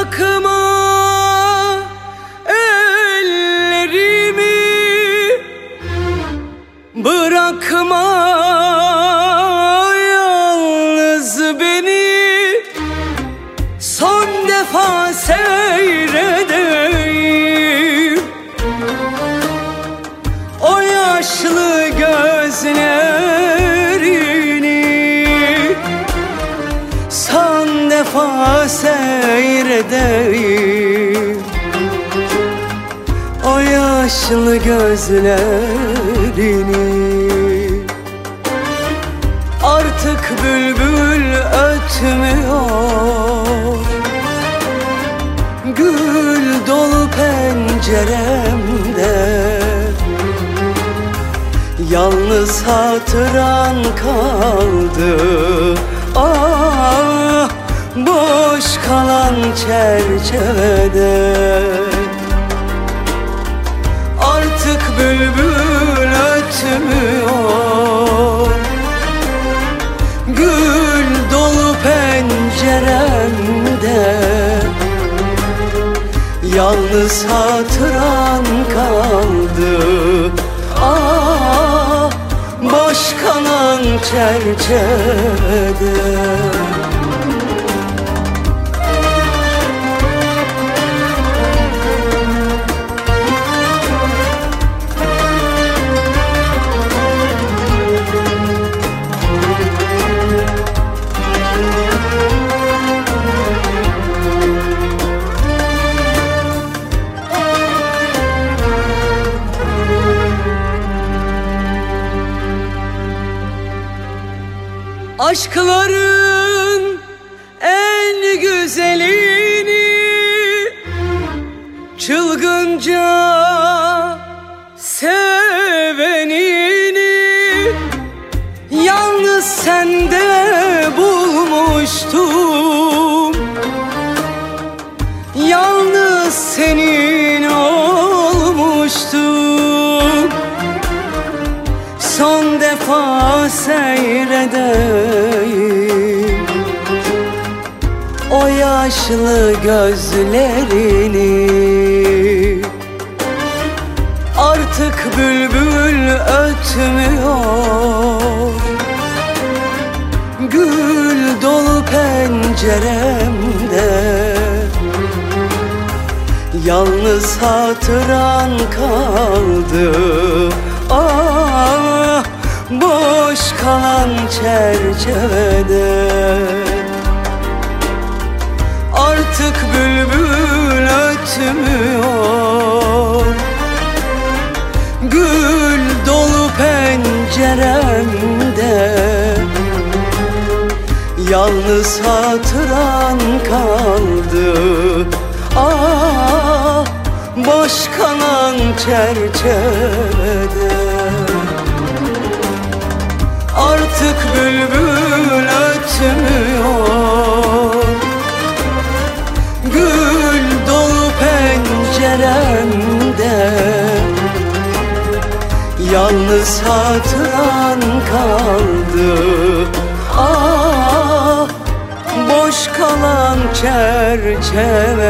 bırakma ellerimi bırakma yalnız beni. Son defa seyredeyim. O yaşlı gözlerini son defa seyredeyim ederim O yaşlı gözlerini Artık bülbül ötmüyor. Gül dolu penceremde Yalnız hatıran kaldı. Ah boş kalan çerçevede Artık bülbül ötmüyor. Gül dolu penceremde Yalnız hatıran kaldı. Ah boş kalan çerçevede Aşkların en güzelini Çılgınca sevenini Yalnız sende bulmuştum. Yalnız senin defa seyredeyim. O yaşlı gözlerini Artık bülbül ötmüyor. Gül dolu penceremde Yalnız hatıran kaldı çerçevede Artık bülbül ötmüyor. Gül dolu penceremde. Yalnız hatıran kaldı. Ah boş kalan çerçevede Artık bülbül ötmüyor Gül dolu penceremde Yalnız hatıran kaldı. Ah boş kalan çerçevede